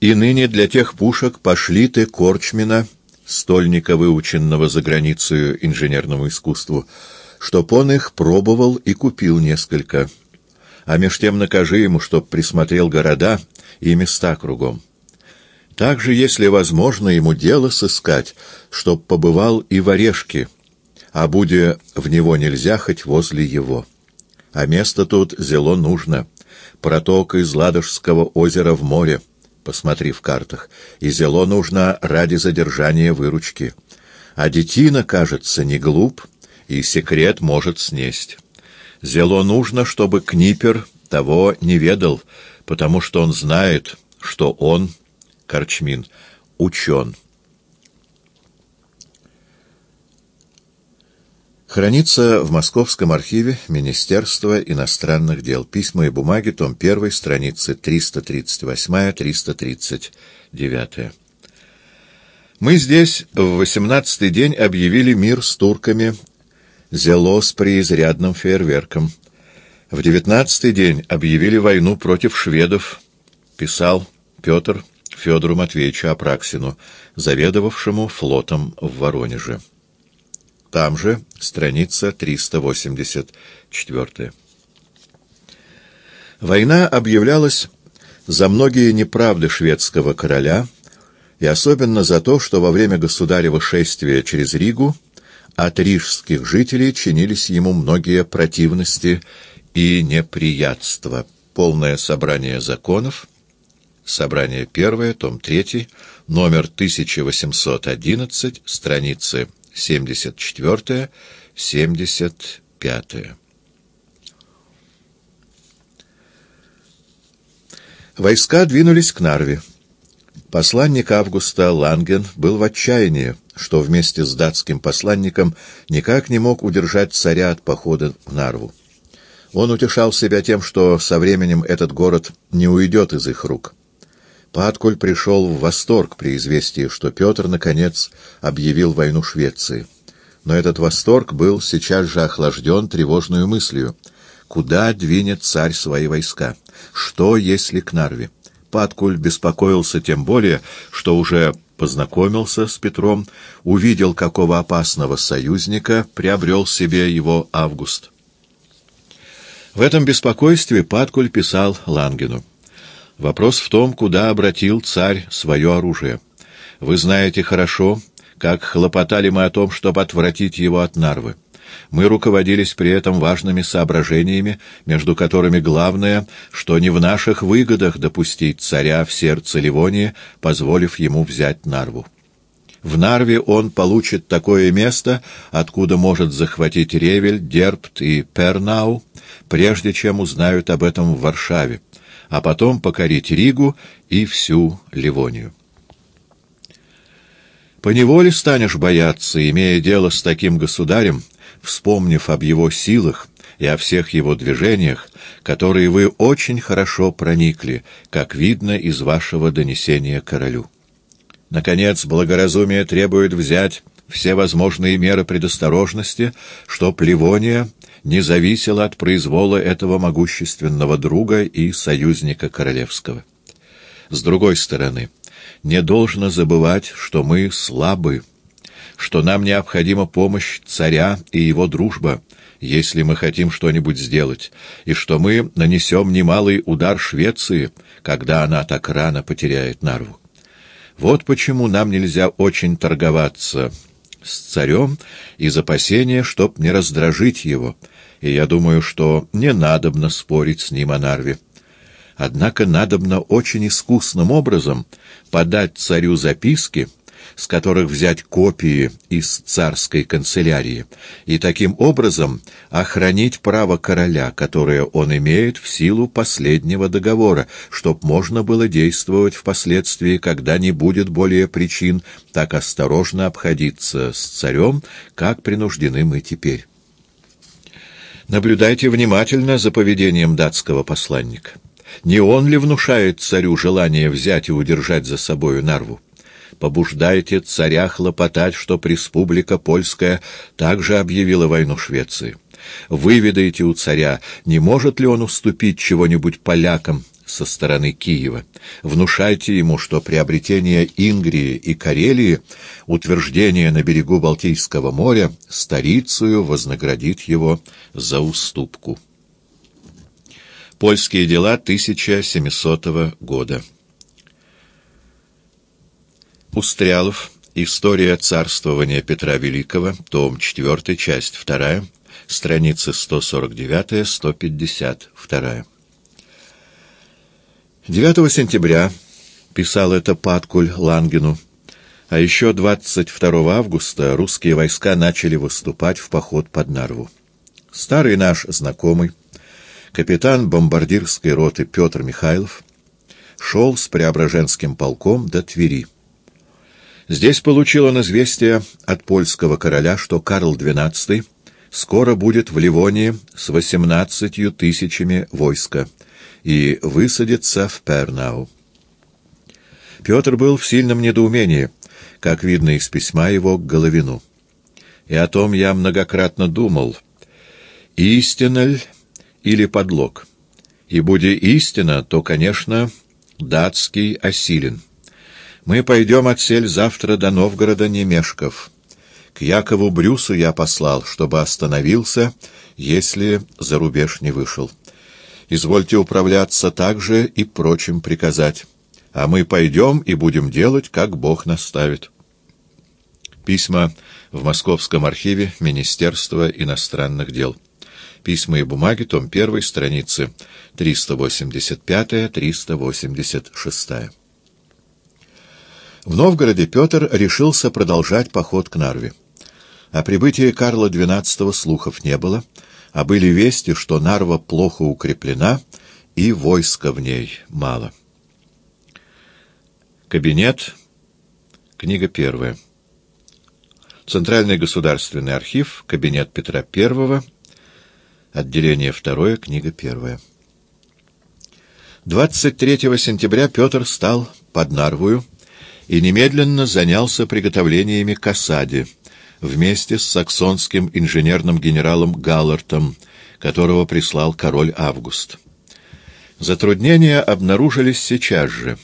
И ныне для тех пушек пошли ты Корчмина, стольника, выученного за границей инженерному искусству, чтоб он их пробовал и купил несколько. А меж тем накажи ему, чтоб присмотрел города и места кругом. Также, если возможно, ему дело сыскать, чтоб побывал и в Орешке, а буде в него нельзя хоть возле его. А место тут зело нужно. Проток из Ладожского озера в море, посмотри в картах, и зело нужно ради задержания выручки. А детина, кажется, не глуп, и секрет может снесть. Зело нужно, чтобы Книпер того не ведал, потому что он знает, что он Корчмин, учен. Хранится в Московском архиве Министерства иностранных дел. Письма и бумаги, том 1, страницы 338-339. Мы здесь в восемнадцатый день объявили мир с турками, зело с преизрядным фейерверком. В девятнадцатый день объявили войну против шведов, писал Петр Федору Матвеевичу Апраксину, заведовавшему флотом в Воронеже. Там же страница 384. Война объявлялась за многие неправды шведского короля и особенно за то, что во время государева шествия через Ригу от рижских жителей чинились ему многие противности и неприятства. Полное собрание законов — Собрание первое, том 3, номер 1811, страницы 74-75. Войска двинулись к Нарве. Посланник Августа Ланген был в отчаянии, что вместе с датским посланником никак не мог удержать царя от похода в Нарву. Он утешал себя тем, что со временем этот город не уйдет из их рук. Паткуль пришел в восторг при известии, что Петр, наконец, объявил войну Швеции. Но этот восторг был сейчас же охлажден тревожной мыслью. Куда двинет царь свои войска? Что, если к Нарве? Паткуль беспокоился тем более, что уже познакомился с Петром, увидел, какого опасного союзника приобрел себе его Август. В этом беспокойстве Паткуль писал Лангину. Вопрос в том, куда обратил царь свое оружие. Вы знаете хорошо, как хлопотали мы о том, чтобы отвратить его от Нарвы. Мы руководились при этом важными соображениями, между которыми главное, что не в наших выгодах допустить царя в сердце Ливонии, позволив ему взять Нарву. В Нарве он получит такое место, откуда может захватить Ревель, Дерпт и Пернау, прежде чем узнают об этом в Варшаве а потом покорить Ригу и всю Ливонию. Поневоле станешь бояться, имея дело с таким государем, вспомнив об его силах и о всех его движениях, которые вы очень хорошо проникли, как видно из вашего донесения королю. Наконец, благоразумие требует взять все возможные меры предосторожности, чтоб Ливония не зависело от произвола этого могущественного друга и союзника королевского. С другой стороны, не должно забывать, что мы слабы, что нам необходима помощь царя и его дружба, если мы хотим что-нибудь сделать, и что мы нанесем немалый удар Швеции, когда она так рано потеряет Нарву. Вот почему нам нельзя очень торговаться с царем из опасения, чтоб не раздражить его, и я думаю, что не надобно спорить с ним о Нарве. Однако надобно очень искусным образом подать царю записки, с которых взять копии из царской канцелярии, и таким образом охранить право короля, которое он имеет в силу последнего договора, чтоб можно было действовать впоследствии, когда не будет более причин так осторожно обходиться с царем, как принуждены мы теперь. Наблюдайте внимательно за поведением датского посланника. Не он ли внушает царю желание взять и удержать за собою Нарву? Побуждайте царя хлопотать, что республика польская также объявила войну Швеции. Выведайте у царя, не может ли он уступить чего-нибудь полякам со стороны Киева. Внушайте ему, что приобретение Ингрии и Карелии, утверждение на берегу Балтийского моря, столицею вознаградит его за уступку. Польские дела 1700 года. Устрялов. История царствования Петра Великого. Том 4, часть 2. Страницы 149-152. 9 сентября писал это Паткуль Лангину, а еще 22 августа русские войска начали выступать в поход под Нарву. Старый наш знакомый, капитан бомбардирской роты Петр Михайлов, шел с Преображенским полком до Твери. Здесь получил он известие от польского короля, что Карл XII скоро будет в Ливонии с восемнадцатью тысячами войска и высадится в Пернау. Петр был в сильном недоумении, как видно из письма его к Головину. И о том я многократно думал. Истинна ль или подлог? И буди истина, то, конечно, датский осилен. Мы пойдем отсель завтра до Новгорода Немешков. К Якову Брюсу я послал, чтобы остановился, если за рубеж не вышел. Извольте управляться так же и прочим приказать. А мы пойдем и будем делать, как Бог наставит. Письма в Московском архиве Министерства иностранных дел. Письма и бумаги, том 1, страницы 385-386. В Новгороде Петр решился продолжать поход к Нарве. О прибытии Карла XII слухов не было, а были вести, что Нарва плохо укреплена и войска в ней мало. Кабинет. Книга первая. Центральный государственный архив. Кабинет Петра I. Отделение второе. Книга первая. 23 сентября Петр стал под Нарвую и немедленно занялся приготовлениями к осаде, вместе с саксонским инженерным генералом Галлартом, которого прислал король Август. Затруднения обнаружились сейчас же.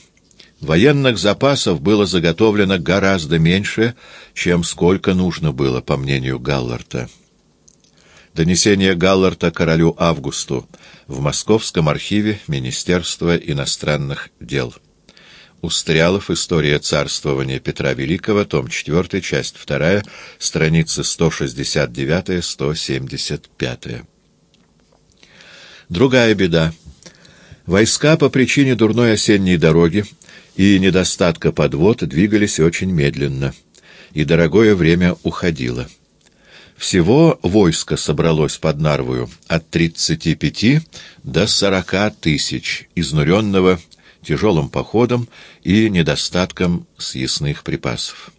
Военных запасов было заготовлено гораздо меньше, чем сколько нужно было, по мнению Галларта. Донесение Галларта королю Августу в Московском архиве Министерства иностранных дел. Устрялов. История царствования Петра Великого. Том 4. Часть 2. Страницы 169-175. Другая беда. Войска по причине дурной осенней дороги и недостатка подвод двигались очень медленно, и дорогое время уходило. Всего войско собралось под Нарвою от 35 до 40 тысяч, изнуренного тяжелым походом и недостатком съестных припасов.